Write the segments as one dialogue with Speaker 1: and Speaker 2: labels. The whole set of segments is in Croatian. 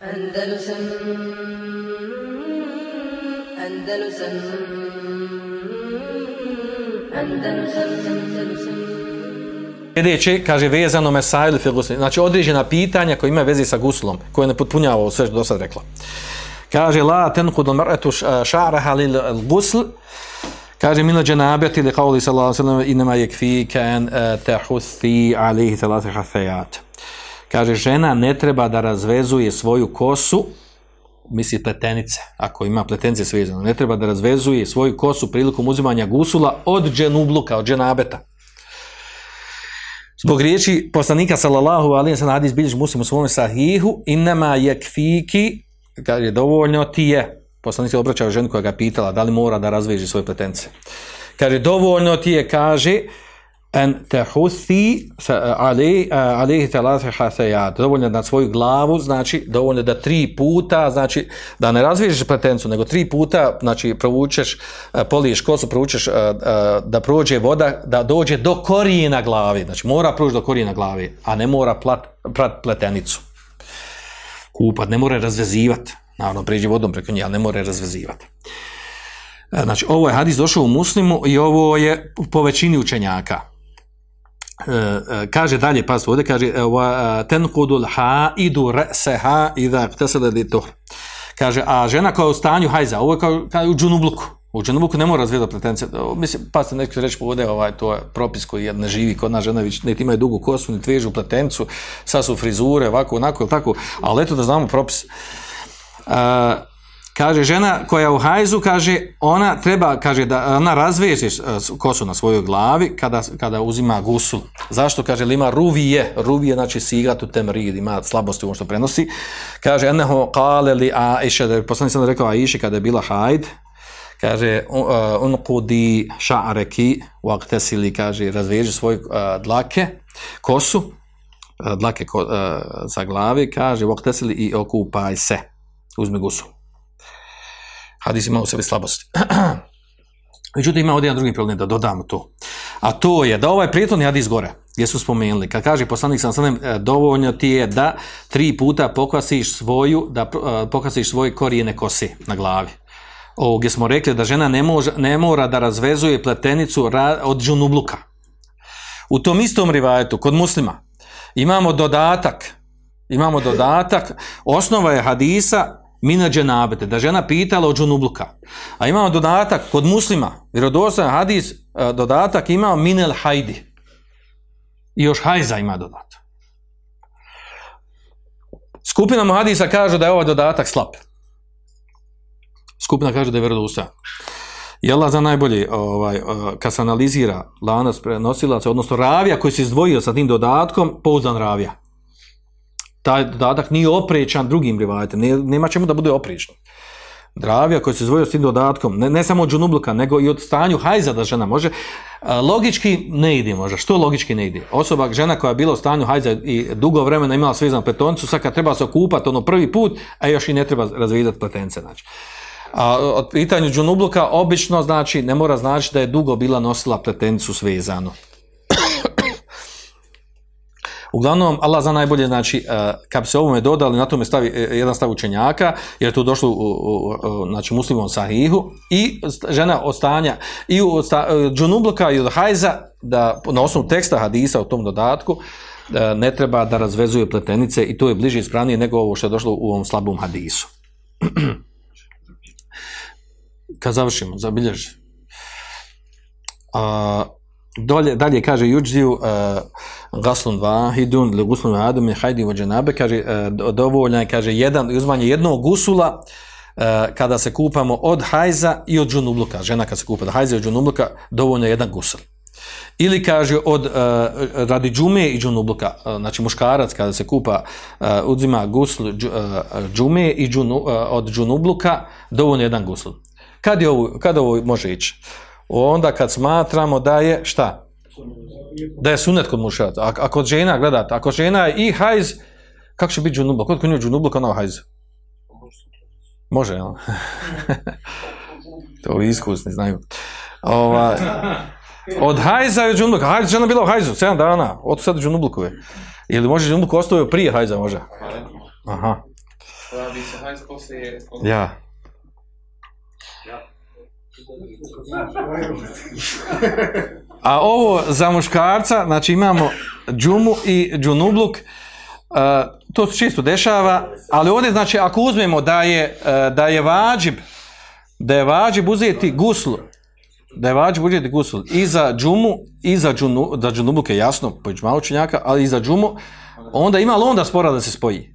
Speaker 1: Andalusam Andalusam Andalusam Andalusam
Speaker 2: Sljedeće, kaže, vezano mesajl fil gusl. Znači, određena pitanja koja ima veze sa guslom, koje ne potpunjava sve što do sad rekla. Kaže, la tenkudu mar'atu ša'raha lil gusl, kaže, mila dženabeti li qavli sallallahu sallam, inama yekfi kan tehuthi alihi salatu hafejat. Kaže, žena ne treba da razvezuje svoju kosu, misli pletenice, ako ima pletenice svezano, ne treba da razvezuje svoju kosu prilikom uzimanja gusula od dženubluka, od dženabeta. Zbog riječi poslanika sallallahu alejhi ve sellem hadis bilježi muslim u svom sahihu inma yakfiki kaže dovoljno ti je poslanik se obraćao ženi koja ga pitala da li mora da razveže svoje pletence kaže dovoljno ti je kaže an tahuthi ali ali thalatha hasayat dovoljno na svoju glavu znači dovoljno da tri puta znači da ne razvežeš pletencu nego tri puta znači provučeš e, poliješ kosu provučeš e, e, da prođe voda da dođe do korijena glave znači mora proći do korijena glave a ne mora plat, prat pletenicu. Kupat ne mora razvezivati naravno pređe vodom preko nje ali ne mora razvezivati Znači, ovo je hadis došao u muslimu i ovo je po većini učenjaka. E, e, kaže dalje, pa ovdje kaže e, tenkudul haidu ra'saha idha ightasala li tuhr. Kaže, a žena koja je u stanju hajza, ovo je kao, kao u džunubluku. U džunubluku ne mora razvijeti pretence. Mislim, pa ste neko reći ovdje, ovaj, to je propis koji ne živi kod nas žena, ne imaju dugu kosu, ne vežu pletencu, sad su frizure, ovako, onako, ili tako, ali eto da znamo propis. Uh, kaže žena koja u hajzu, kaže ona treba, kaže da ona razveže kosu na svojoj glavi kada, kada uzima gusul. Zašto? Kaže li ima ruvije, ruvije znači sigatu temrid, ima slabosti u što prenosi. Kaže eneho kale li da je poslanik sam rekao Aisha kada je bila hajd, kaže unqudi sha'raki waqtasili kaže razveži svoj uh, dlake kosu uh, dlake ko, za glavi kaže waqtasili i okupaj se uzmi gusul hadis ima u sebi slabosti. Međutim, ima ovdje jedan drugi problem da dodamo to. A to je da ovaj prijetodni hadis gore, gdje su spomenuli, kad kaže poslanik sam sanem, dovoljno ti je da tri puta pokvasiš svoju, da pokvasiš svoje korijene kose na glavi. Ovo gdje smo rekli da žena ne, može, ne mora da razvezuje pletenicu od džunubluka. U tom istom rivajetu, kod muslima, imamo dodatak, imamo dodatak, osnova je hadisa, mina dženabete, da žena pitala o džunubluka. A imamo dodatak kod muslima, vjerodostojan hadis, e, dodatak imao minel hajdi. I još hajza ima dodatak. Skupina mu hadisa kaže da je ovaj dodatak slab. Skupina kaže da je vjerodostojan. I Allah za najbolje, ovaj, e, kad se analizira lanac prenosilaca, odnosno ravija koji se izdvojio sa tim dodatkom, pouzdan ravija taj dodatak nije oprečan drugim rivajetima, nema čemu da bude oprečan. Dravija koji se zvojio s tim dodatkom, ne, ne samo od džunubluka, nego i od stanju hajza da žena može, logički ne ide možda. Što logički ne ide? Osoba, žena koja je bila u stanju hajza i dugo vremena imala svezan pletoncu, sad kad treba se okupati ono prvi put, a još i ne treba razvidati pletence. Znači. A od pitanju džunubluka, obično znači, ne mora znači da je dugo bila nosila pletencu svezanu. Uglavnom, Allah za najbolje, znači, uh, kad bi se ovome dodali, na tome stavi uh, jedan stav učenjaka, jer je to došlo u, u, u znači, muslimom sahihu, i žena od stanja, i od sta, uh, džunubluka i od hajza, da na osnovu teksta hadisa u tom dodatku, ne treba da razvezuje pletenice i to je bliže ispravnije nego ovo što je došlo u ovom slabom hadisu. kad završimo, zabilježi. Uh, Dolje, dalje kaže Juđziju uh, gaslun vahidun li guslun vahidun mi hajdi u dženabe, kaže uh, dovoljno je, kaže, jedan, uzmanje jednog gusula uh, kada se kupamo od hajza i od džunubluka. Žena kad se kupa od hajza i od džunubluka, dovoljno je jedan gusul. Ili kaže od uh, radi džume i džunubluka, znači muškarac kada se kupa uh, uzima gusl uh, džume i džunu, od džunubluka, dovoljno je jedan gusul. Kad, je ovo, kad ovo može ići? Onda kad smatramo da je šta? Da je sunet kod mušaraca. A, a kod žena, gledate, ako žena je i hajz, kako će biti džunubla? Kod kod nju džunubla kao hajz? Može, jel? to ovi iskusni znaju. Ova, od hajza je džunubla. Hajz, žena bila u hajzu, 7 dana. Od sada džunublukove. Ili može džunubluku ostavio prije hajza, može? Aha.
Speaker 3: Hajz poslije...
Speaker 2: Ja. A ovo za muškarca, znači imamo džumu i džunubluk, e, to se čisto dešava, ali ovdje znači ako uzmemo da je, e, da je vađib, da je vađib uzeti gusl, da je vađib uzeti gusl i za džumu i za, džunu, za džunubluk je jasno, po učenjaka, ali i za džumu, onda ima li onda spora da se spoji?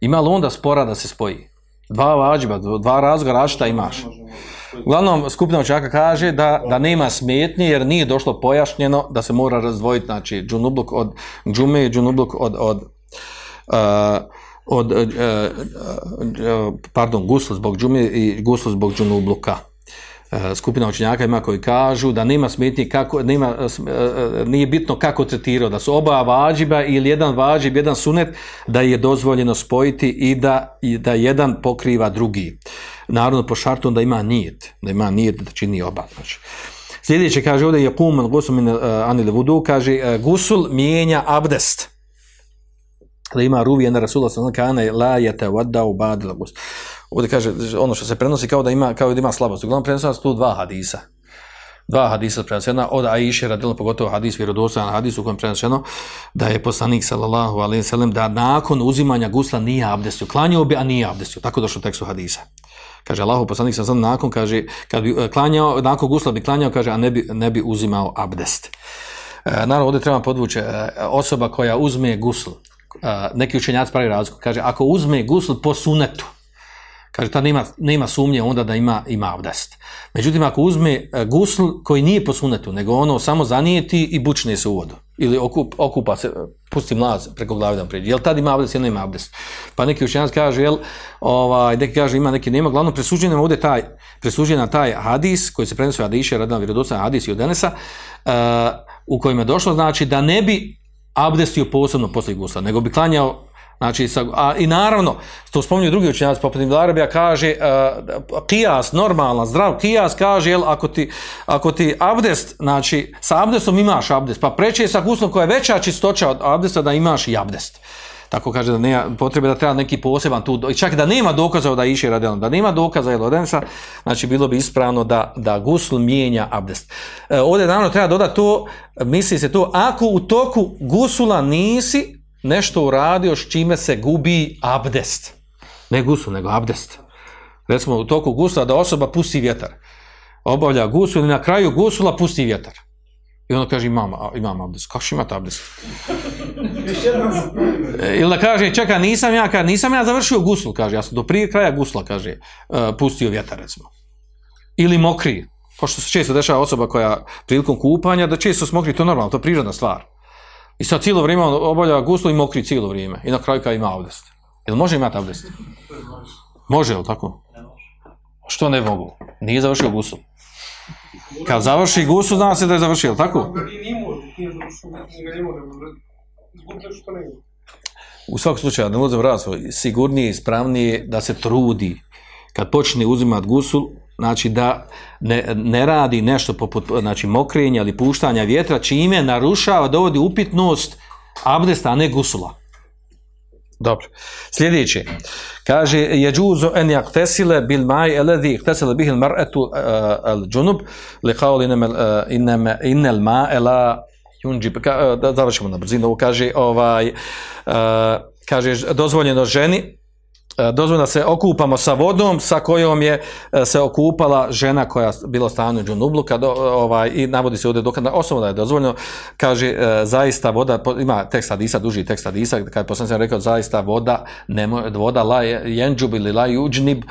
Speaker 2: Ima li onda spora da se spoji? Dva vađiba, dva razloga različita imaš. Uglavnom, skupina učenjaka kaže da, da nema smetnje jer nije došlo pojašnjeno da se mora razdvojiti znači džunubluk od džume i džunubluk od, od, uh, od uh, pardon, gusl zbog džume i gusl zbog džunubluka. Uh, skupina učenjaka ima koji kažu da nema smetnje kako, nema, uh, nije bitno kako tretirao, da su oba vađiba ili jedan vađib, jedan sunet, da je dozvoljeno spojiti i da, i da jedan pokriva drugi naravno po šartu da ima nijet, da ima nijet da čini oba. Znači. Sljedeće kaže ovdje je kuman gusul min anil vudu, kaže gusul mijenja abdest. Da ima ruvije na Rasula sallallahu kane la yata wada u badil gusul. Ovdje kaže ono što se prenosi kao da ima kao da ima slabost. Uglavnom prenosi tu dva hadisa. Dva hadisa prenosena od Aisha radila pogotovo hadis vjerodostojan hadis u kojem prenoseno da je poslanik sallallahu alejhi ve sellem da nakon uzimanja gusla nije abdestio. Klanjao bi a nije abdestio. Tako došlo u tekstu hadisa. Kaže Allahu poslanik sam nakon kaže kad bi klanjao nakon gusla bi klanjao kaže a ne bi, ne bi uzimao abdest. E, naravno ovdje treba podvući e, osoba koja uzme gusl. E, neki učenjaci pravi razliku. Kaže ako uzme gusl po sunetu kaže ta nema, nema sumnje onda da ima ima abdest. Međutim ako uzme gusl koji nije po sunetu nego ono samo zanijeti i bučne se u vodu ili okup, okupa se, pusti mlaz preko glave da priđe. Jel tad ima abdest ili nema abdest? Pa neki učenjac kaže, jel, ovaj, neki kaže ima, neki nema, glavno presuđen ovdje taj, presuđen na taj hadis koji se prenosi od Iše, radna vjerodostan hadis i od Denesa, uh, u kojem je došlo, znači da ne bi abdestio posebno posle gusla, nego bi klanjao Znači, sa, a, i naravno, to spominju drugi učenjaci, poput Ibn Arabija, kaže, uh, kijas, normalna, zdrav kijas, kaže, jel, ako ti, ako ti abdest, znači, sa abdestom imaš abdest, pa preće je sa guslom koja je veća čistoća od abdesta da imaš i abdest. Tako kaže da nema potrebe da treba neki poseban tu, čak da nema dokaza da iše radi da nema dokaza je lodensa, znači bilo bi ispravno da, da gusl mijenja abdest. E, ovdje naravno treba dodati to, misli se to, ako u toku gusula nisi, nešto uradio s čime se gubi abdest. Ne gusu, nego abdest. Recimo u toku gusula da osoba pusti vjetar. Obavlja gusul i na kraju gusula pusti vjetar. I onda kaže imam, imam abdest. Kako će imati abdest? E, ili da kaže, čekaj, nisam ja, kaže, nisam ja završio gusul, kaže, ja sam do prije kraja gusula, kaže, uh, pustio vjetar, recimo. Ili mokri, pošto se često dešava osoba koja prilikom kupanja, da često smokri, to je normalno, to je prirodna stvar. I sad cijelo vrijeme on obavlja guslo i mokri cijelo vrijeme. I na kraju kada ima abdest. Jel može imati abdest? Može, jel tako? Što ne mogu? Nije završio guslo. Kad završi guslo, zna se da je završio, jel tako? U svakom slučaju, ne ulazim sigurnije i ispravnije da se trudi kad počne uzimati gusul, znači da ne, ne radi nešto poput znači, mokrenja ili puštanja vjetra, čime narušava, dovodi upitnost abdesta, a ne gusula. Dobro. Sljedeće. Kaže, je džuzo en jak tesile bil maj eledi tesile bihil mar'etu al džunub li kao inel, inel ma ela junđib. Uh, da završimo na brzinu. Kaže, ovaj, kaže, dozvoljeno ženi E, dozvoljeno da se okupamo sa vodom sa kojom je e, se okupala žena koja bila u džunublu kad, ovaj, i navodi se ovdje dokada osobno da je dozvoljeno kaže e, zaista voda ima tekst hadisa duži tekst hadisa kad je poslanik rekao zaista voda ne voda la jenđub ili la juđnib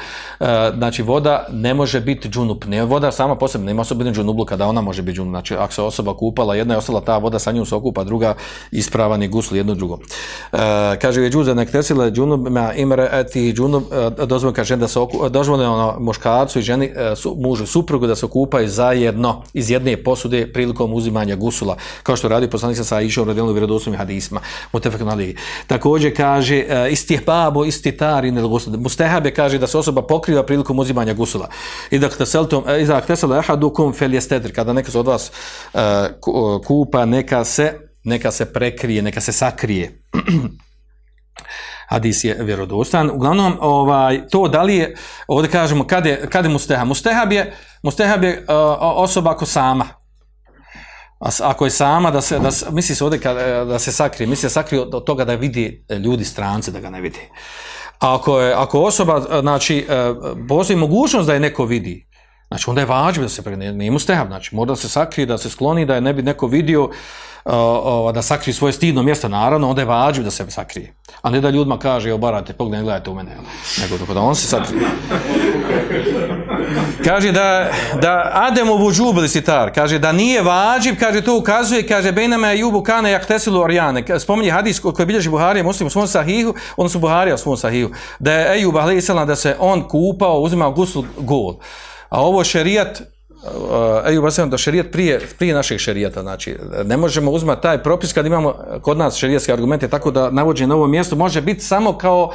Speaker 2: znači voda ne može biti džunup ne voda sama posebno nema osobine džunublu kada ona može biti znači ako se osoba kupala jedna je ostala ta voda sa njom se okupa druga ispravan je gusl jedno drugo. Kaže je džuze nek džunub ma imre et ti džuno e, dozvoljeno kaže da se dozvoljeno ono muškarcu i ženi e, su, mužu suprugu da se okupaju zajedno iz jedne posude prilikom uzimanja gusula kao što radi poslanik sa Aishom radijallahu vjerodostojnim hadisima mutafekun ali takođe kaže e, istihbabo istitar ne gusul mustahabe kaže da se osoba pokriva prilikom uzimanja gusula. I da ktaseltum iza ktasala ahadukum falyastadr kada neka od vas kupa neka se neka se prekrije neka se sakrije hadis je vjerodostan. Uglavnom, ovaj, to da li je, ovdje kažemo, kad je, kad je mustehab? Mustehab je, mustehab je uh, osoba ako sama. Ako je sama, da se, da misli se ovdje kad, e, da se sakrije, misli se sakrije od toga da vidi e, ljudi stranci, da ga ne vidi. Ako, je, ako osoba, znači, postoji mogućnost da je neko vidi, znači onda je važno da se pregne, nije mu stehab, znači mora da se sakrije, da se skloni, da je ne bi neko vidio, e, o, da sakrije svoje stidno mjesto, naravno, onda je važno da se sakrije. A ne da ljudima kaže, barate, pogledajte, gledajte u mene, nego da on se sakrije. Kaže da, da Ademu vuđubili sitar, kaže da nije vađib, kaže to ukazuje, kaže Bejnama je jubu kane jak tesilu orjane. Spominje hadis ko- koji bilježi Buharija muslim u svom sahihu, odnosno Buharija u svom sahihu, da je Ejub da se on kupao, uzimao gusul gol. A ovo šerijat, uh, Ejub a.s. da šerijat prije, prije našeg šerijata, znači ne možemo uzmati taj propis kad imamo kod nas šerijatske argumente, tako da navođenje na ovo mjesto može biti samo kao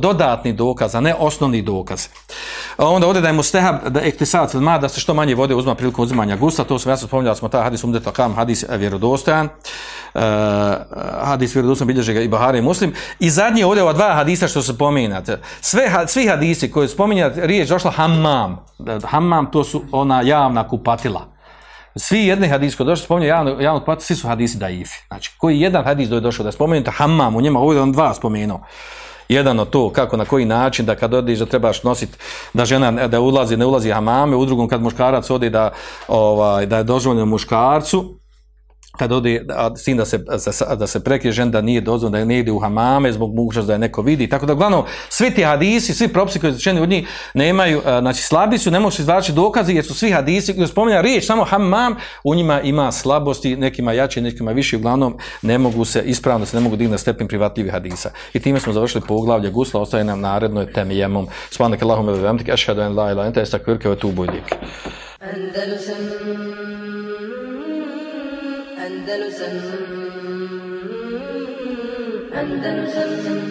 Speaker 2: dodatni dokaz, a ne osnovni dokaz. Onda ovdje da je mustehab, da ektisat ma da se što manje vode uzma prilikom uzimanja gusta, to smo jasno spominjali smo taj hadis umdeta kam, hadis e, vjerodostojan, uh, hadis vjerodostojan bilježe ga i Bahari i Muslim. I zadnje ovdje ova dva hadisa što se pominjate. Sve, svi hadisi koji spominjate, riječ došla hammam. Da- Hammam to su ona javna kupatila. Svi jedni hadisi koji došli spominju javno, javno kupatila, svi su hadisi daifi. Znači, koji jedan hadis da je došao da je spomenuta hammam, u njima ovdje on dva spomenuo. Jedan od to, kako, na koji način, da kad odiš da trebaš nositi, da žena da ulazi, ne ulazi hamame, u drugom kad muškarac odi da, ovaj, da je dozvoljeno muškarcu, kad ode, s tim da se, da se- da se prekrije žen da nije dozvoljeno, da ne ide u hamame zbog mogućnosti da je neko vidi. Tako da, uglavnom, svi ti hadisi, svi propisi koji su izrečeni od njih nemaju, znači slabi su, ne se izvlačiti dokazi jer su svi hadisi, koji spominja riječ, samo hamam, u njima ima slabosti, nekima jače, nekima više, uglavnom ne mogu se, ispravno se ne mogu dignuti na stepen privatljivih hadisa. I time smo završili poglavlje gusla, ostaje nam naredno temi jemom. Svanak Allahumma ve bihamdika, ashhadu an la ilaha wa atubu ilayk.
Speaker 1: Andalusam Andalusam Andalusam. Andalusam